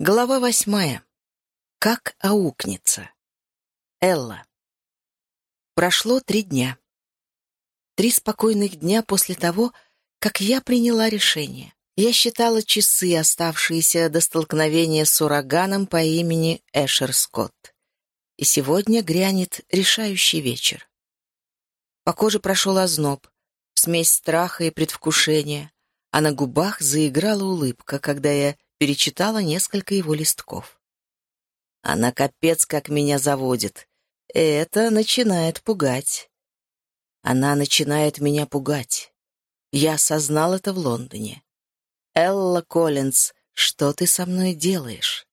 Глава восьмая. Как аукнется. Элла. Прошло три дня. Три спокойных дня после того, как я приняла решение. Я считала часы, оставшиеся до столкновения с ураганом по имени Эшер Скотт. И сегодня грянет решающий вечер. По коже прошел озноб, смесь страха и предвкушения, а на губах заиграла улыбка, когда я перечитала несколько его листков. Она капец как меня заводит. Это начинает пугать. Она начинает меня пугать. Я осознал это в Лондоне. Элла Коллинз, что ты со мной делаешь?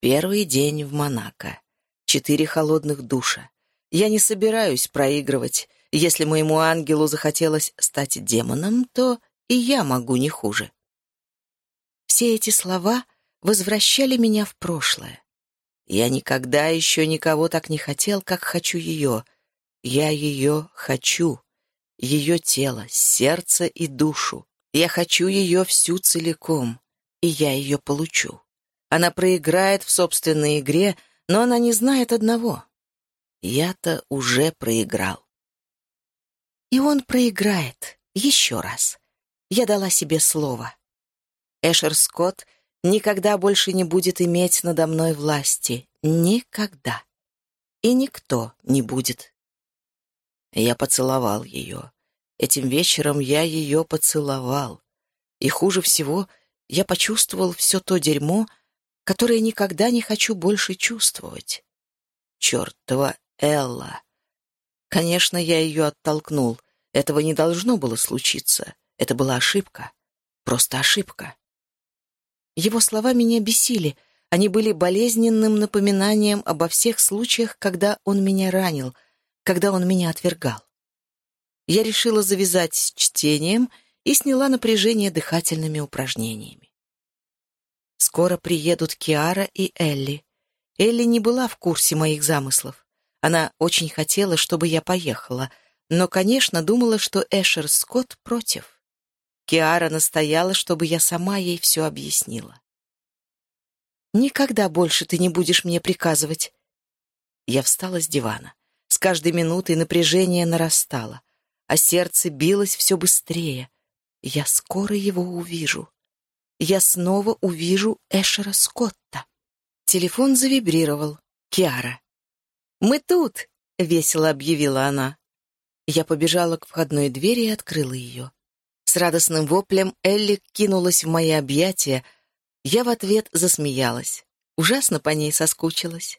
Первый день в Монако. Четыре холодных душа. Я не собираюсь проигрывать. Если моему ангелу захотелось стать демоном, то и я могу не хуже. Все эти слова возвращали меня в прошлое. Я никогда еще никого так не хотел, как хочу ее. Я ее хочу. Ее тело, сердце и душу. Я хочу ее всю целиком, и я ее получу. Она проиграет в собственной игре, но она не знает одного. Я-то уже проиграл. И он проиграет еще раз. Я дала себе слово. Эшер Скотт никогда больше не будет иметь надо мной власти. Никогда. И никто не будет. Я поцеловал ее. Этим вечером я ее поцеловал. И хуже всего, я почувствовал все то дерьмо, которое никогда не хочу больше чувствовать. Чертова Элла. Конечно, я ее оттолкнул. Этого не должно было случиться. Это была ошибка. Просто ошибка. Его слова меня бесили. Они были болезненным напоминанием обо всех случаях, когда он меня ранил, когда он меня отвергал. Я решила завязать с чтением и сняла напряжение дыхательными упражнениями. Скоро приедут Киара и Элли. Элли не была в курсе моих замыслов. Она очень хотела, чтобы я поехала, но, конечно, думала, что Эшер Скотт против. Киара настояла, чтобы я сама ей все объяснила. «Никогда больше ты не будешь мне приказывать». Я встала с дивана. С каждой минутой напряжение нарастало, а сердце билось все быстрее. Я скоро его увижу. Я снова увижу Эшера Скотта. Телефон завибрировал. Киара. «Мы тут!» — весело объявила она. Я побежала к входной двери и открыла ее. С радостным воплем Элли кинулась в мои объятия. Я в ответ засмеялась. Ужасно по ней соскучилась.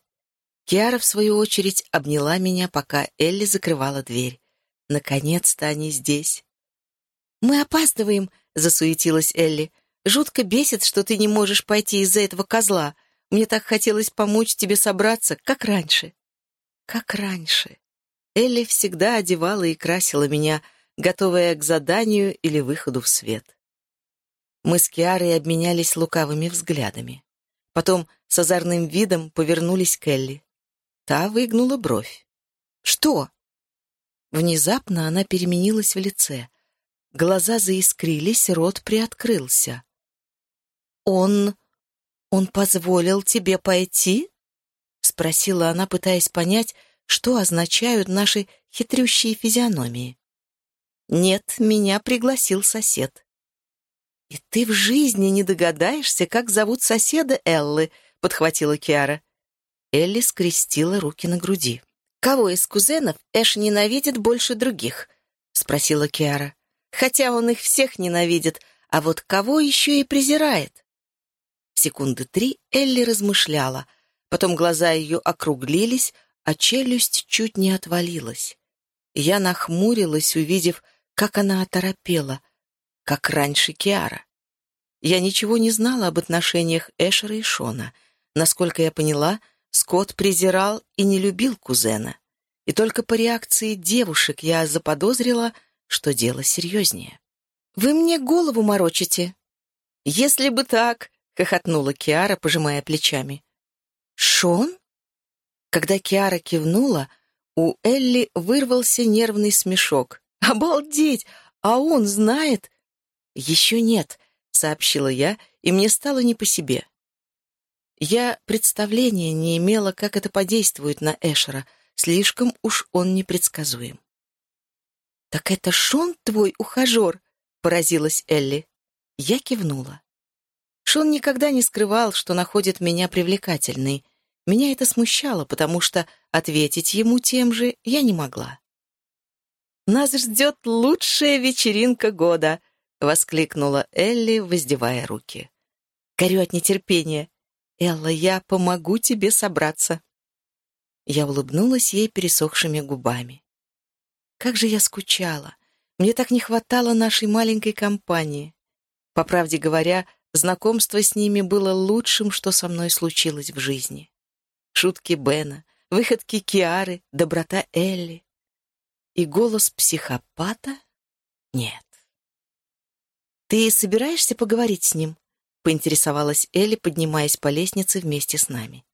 Киара, в свою очередь, обняла меня, пока Элли закрывала дверь. Наконец-то они здесь. «Мы опаздываем», — засуетилась Элли. «Жутко бесит, что ты не можешь пойти из-за этого козла. Мне так хотелось помочь тебе собраться, как раньше». «Как раньше». Элли всегда одевала и красила меня, — готовая к заданию или выходу в свет. Мы с Киарой обменялись лукавыми взглядами. Потом с озорным видом повернулись к Элли. Та выгнула бровь. «Что?» Внезапно она переменилась в лице. Глаза заискрились, рот приоткрылся. «Он... он позволил тебе пойти?» — спросила она, пытаясь понять, что означают наши хитрющие физиономии. Нет, меня пригласил сосед. «И ты в жизни не догадаешься, как зовут соседа Эллы», — подхватила Киара. Элли скрестила руки на груди. «Кого из кузенов Эш ненавидит больше других?» — спросила Киара. «Хотя он их всех ненавидит, а вот кого еще и презирает?» Секунды три Элли размышляла, потом глаза ее округлились, а челюсть чуть не отвалилась. Я нахмурилась, увидев, как она оторопела, как раньше Киара. Я ничего не знала об отношениях Эшера и Шона. Насколько я поняла, Скотт презирал и не любил кузена. И только по реакции девушек я заподозрила, что дело серьезнее. «Вы мне голову морочите!» «Если бы так!» — хохотнула Киара, пожимая плечами. «Шон?» Когда Киара кивнула, у Элли вырвался нервный смешок. «Обалдеть! А он знает?» «Еще нет», — сообщила я, и мне стало не по себе. Я представления не имела, как это подействует на Эшера. Слишком уж он непредсказуем. «Так это Шон твой ухажер?» — поразилась Элли. Я кивнула. Шон никогда не скрывал, что находит меня привлекательной. Меня это смущало, потому что ответить ему тем же я не могла. «Нас ждет лучшая вечеринка года!» — воскликнула Элли, воздевая руки. «Горю от нетерпения. Элла, я помогу тебе собраться». Я улыбнулась ей пересохшими губами. Как же я скучала. Мне так не хватало нашей маленькой компании. По правде говоря, знакомство с ними было лучшим, что со мной случилось в жизни. Шутки Бена, выходки Киары, доброта Элли. И голос психопата? Нет. «Ты собираешься поговорить с ним?» — поинтересовалась Элли, поднимаясь по лестнице вместе с нами.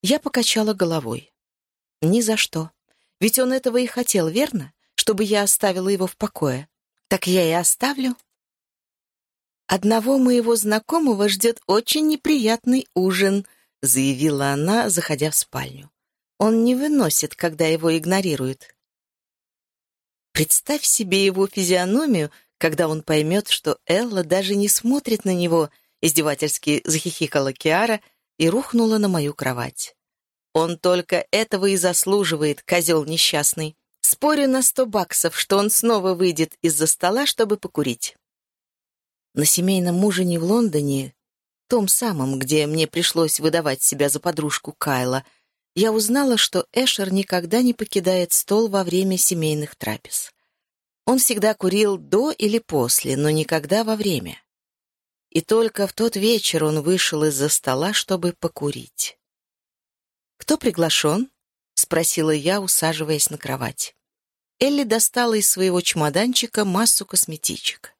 Я покачала головой. «Ни за что. Ведь он этого и хотел, верно? Чтобы я оставила его в покое. Так я и оставлю. «Одного моего знакомого ждет очень неприятный ужин», — заявила она, заходя в спальню. «Он не выносит, когда его игнорируют». Представь себе его физиономию, когда он поймет, что Элла даже не смотрит на него, издевательски захихикала Киара и рухнула на мою кровать. Он только этого и заслуживает, козел несчастный. Спорю на сто баксов, что он снова выйдет из-за стола, чтобы покурить. На семейном ужине в Лондоне, том самом, где мне пришлось выдавать себя за подружку Кайла, я узнала, что Эшер никогда не покидает стол во время семейных трапез. Он всегда курил до или после, но никогда во время. И только в тот вечер он вышел из-за стола, чтобы покурить. «Кто приглашен?» — спросила я, усаживаясь на кровать. Элли достала из своего чемоданчика массу косметичек.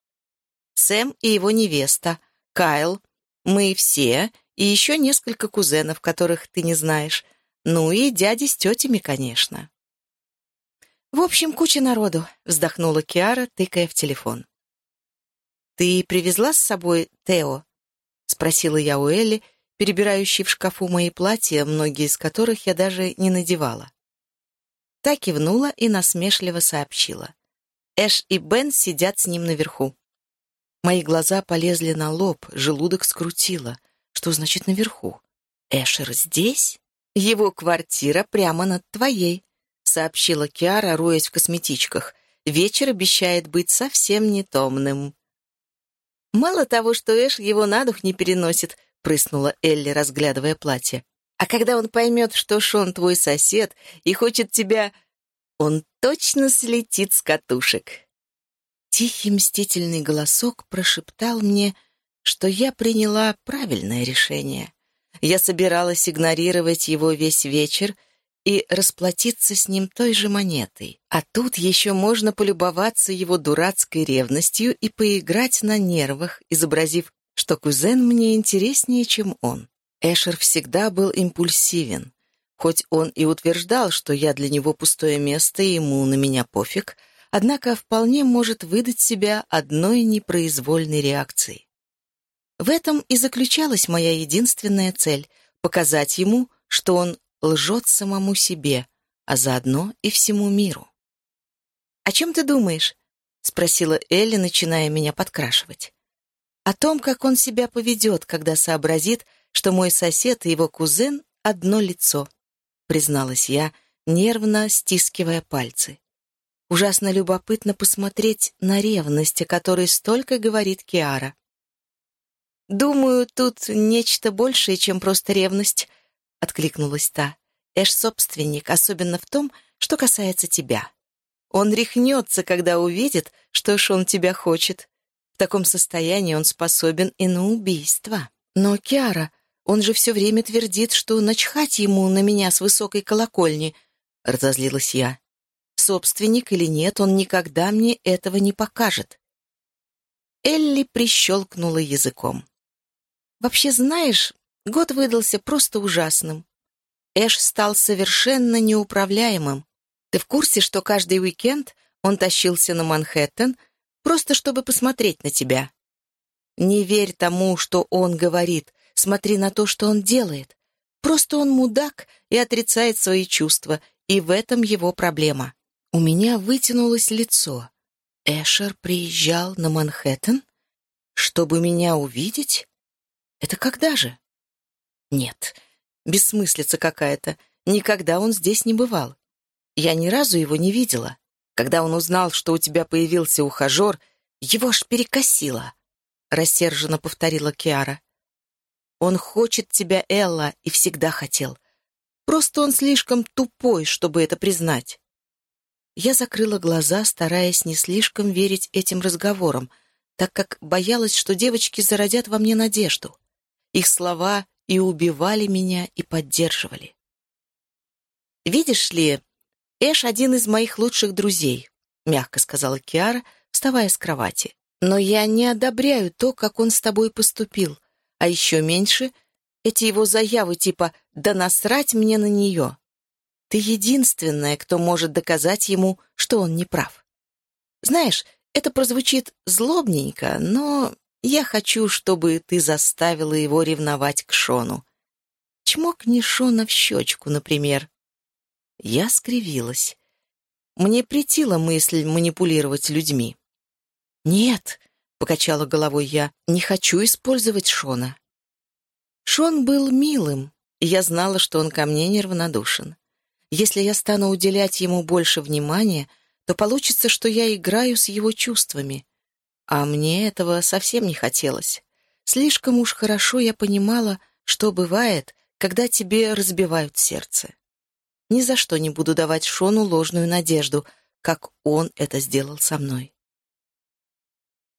Сэм и его невеста, Кайл, мы все и еще несколько кузенов, которых ты не знаешь, ну и дяди с тетями, конечно. «В общем, куча народу», — вздохнула Киара, тыкая в телефон. «Ты привезла с собой Тео?» — спросила я у Элли, перебирающей в шкафу мои платья, многие из которых я даже не надевала. Та кивнула и насмешливо сообщила. Эш и Бен сидят с ним наверху. Мои глаза полезли на лоб, желудок скрутило. Что значит наверху? Эшер здесь? Его квартира прямо над твоей, сообщила Киара, роясь в косметичках. Вечер обещает быть совсем не томным. Мало того, что Эш его на дух не переносит, прыснула Элли, разглядывая платье. А когда он поймет, что Шон твой сосед и хочет тебя... Он точно слетит с катушек. Тихий мстительный голосок прошептал мне, что я приняла правильное решение. Я собиралась игнорировать его весь вечер и расплатиться с ним той же монетой. А тут еще можно полюбоваться его дурацкой ревностью и поиграть на нервах, изобразив что кузен мне интереснее, чем он. Эшер всегда был импульсивен. Хоть он и утверждал, что я для него пустое место и ему на меня пофиг, однако вполне может выдать себя одной непроизвольной реакцией. В этом и заключалась моя единственная цель — показать ему, что он лжет самому себе, а заодно и всему миру. «О чем ты думаешь?» — спросила Элли, начиная меня подкрашивать о том, как он себя поведет, когда сообразит, что мой сосед и его кузен — одно лицо, призналась я, нервно стискивая пальцы. Ужасно любопытно посмотреть на ревность, о которой столько говорит Киара. «Думаю, тут нечто большее, чем просто ревность», — откликнулась та. «Эш собственник, особенно в том, что касается тебя. Он рехнется, когда увидит, что ж он тебя хочет. В таком состоянии он способен и на убийство. Но Киара, он же все время твердит, что начхать ему на меня с высокой колокольни, — разозлилась я. Собственник или нет, он никогда мне этого не покажет. Элли прищелкнула языком. «Вообще, знаешь, год выдался просто ужасным. Эш стал совершенно неуправляемым. Ты в курсе, что каждый уикенд он тащился на Манхэттен, просто чтобы посмотреть на тебя. Не верь тому, что он говорит. смотри на то, что он делает. Просто он мудак и отрицает свои чувства, и в этом его проблема. У меня вытянулось лицо. Эшер приезжал на Манхэттен? Чтобы меня увидеть? Это когда же? Нет, бессмыслица какая-то. Никогда он здесь не бывал. Я ни разу его не видела. Когда он узнал, что у тебя появился ухажер, его аж перекосило. Рассерженно повторила Киара. Он хочет тебя, Элла, и всегда хотел. Просто он слишком тупой, чтобы это признать. Я закрыла глаза, стараясь не слишком верить этим разговорам, так как боялась, что девочки зародят во мне надежду. Их слова и убивали меня, и поддерживали. «Видишь ли, Эш — один из моих лучших друзей», — мягко сказала Киара, вставая с кровати. «Но я не одобряю то, как он с тобой поступил, а еще меньше — эти его заявы типа «да насрать мне на нее». Ты единственная, кто может доказать ему, что он не прав. Знаешь, это прозвучит злобненько, но я хочу, чтобы ты заставила его ревновать к Шону. Чмокни Шона в щечку, например. Я скривилась. Мне претила мысль манипулировать людьми. «Нет», — покачала головой я, — «не хочу использовать Шона». Шон был милым, и я знала, что он ко мне неравнодушен. Если я стану уделять ему больше внимания, то получится, что я играю с его чувствами. А мне этого совсем не хотелось. Слишком уж хорошо я понимала, что бывает, когда тебе разбивают сердце. Ни за что не буду давать Шону ложную надежду, как он это сделал со мной.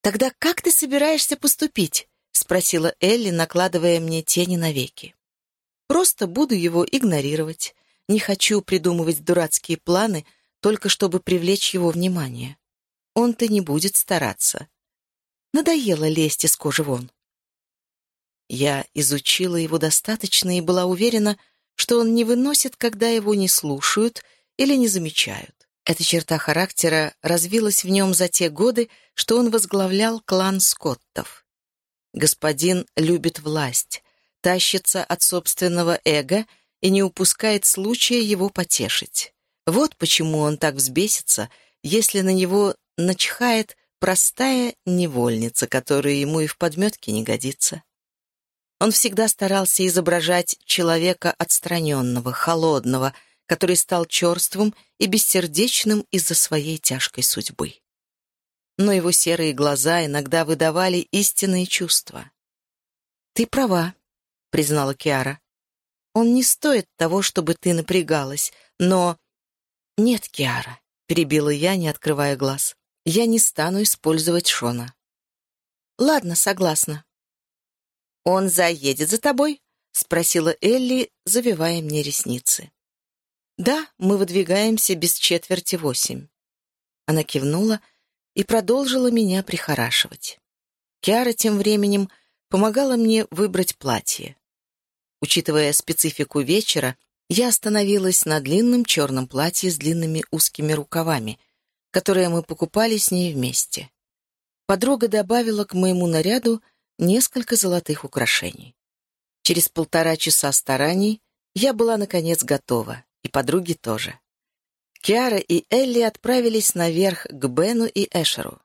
«Тогда как ты собираешься поступить?» — спросила Элли, накладывая мне тени на веки. «Просто буду его игнорировать. Не хочу придумывать дурацкие планы, только чтобы привлечь его внимание. Он-то не будет стараться. Надоело лезть из кожи вон. Я изучила его достаточно и была уверена, что он не выносит, когда его не слушают или не замечают. Эта черта характера развилась в нем за те годы, что он возглавлял клан Скоттов. Господин любит власть, тащится от собственного эго и не упускает случая его потешить. Вот почему он так взбесится, если на него начхает простая невольница, которая ему и в подметке не годится. Он всегда старался изображать человека отстраненного, холодного, который стал черствым и бессердечным из-за своей тяжкой судьбы. Но его серые глаза иногда выдавали истинные чувства. «Ты права», — признала Киара. «Он не стоит того, чтобы ты напрягалась, но...» «Нет, Киара», — перебила я, не открывая глаз. «Я не стану использовать Шона». «Ладно, согласна», «Он заедет за тобой?» — спросила Элли, завивая мне ресницы. «Да, мы выдвигаемся без четверти восемь». Она кивнула и продолжила меня прихорашивать. Киара тем временем помогала мне выбрать платье. Учитывая специфику вечера, я остановилась на длинном черном платье с длинными узкими рукавами, которое мы покупали с ней вместе. Подруга добавила к моему наряду несколько золотых украшений. Через полтора часа стараний я была, наконец, готова, и подруги тоже. Киара и Элли отправились наверх к Бену и Эшеру.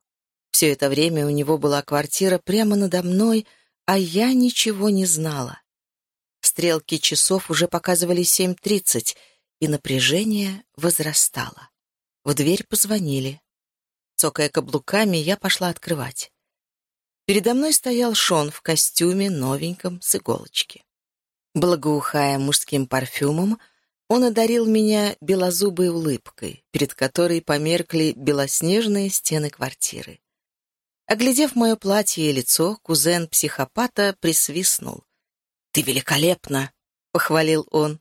Все это время у него была квартира прямо надо мной, а я ничего не знала. Стрелки часов уже показывали 7.30, и напряжение возрастало. В дверь позвонили. Цокая каблуками, я пошла открывать. Передо мной стоял Шон в костюме новеньком с иголочки. Благоухая мужским парфюмом, он одарил меня белозубой улыбкой, перед которой померкли белоснежные стены квартиры. Оглядев мое платье и лицо, кузен психопата присвистнул. «Ты великолепна!» — похвалил он.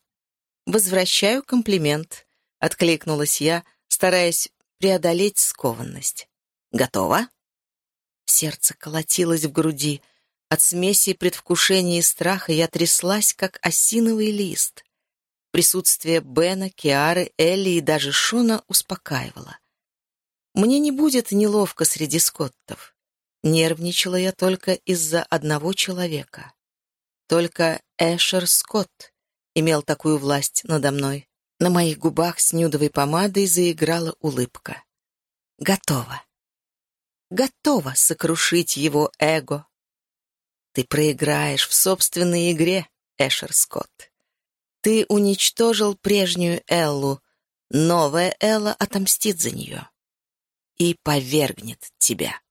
«Возвращаю комплимент», — откликнулась я, стараясь преодолеть скованность. «Готова?» Сердце колотилось в груди. От смеси предвкушения и страха я тряслась, как осиновый лист. Присутствие Бена, Киары, Элли и даже Шона успокаивало. Мне не будет неловко среди скоттов. Нервничала я только из-за одного человека. Только Эшер Скотт имел такую власть надо мной. На моих губах с нюдовой помадой заиграла улыбка. Готово. Готово сокрушить его эго. Ты проиграешь в собственной игре, Эшер Скотт. Ты уничтожил прежнюю Эллу, новая Элла отомстит за нее и повергнет тебя.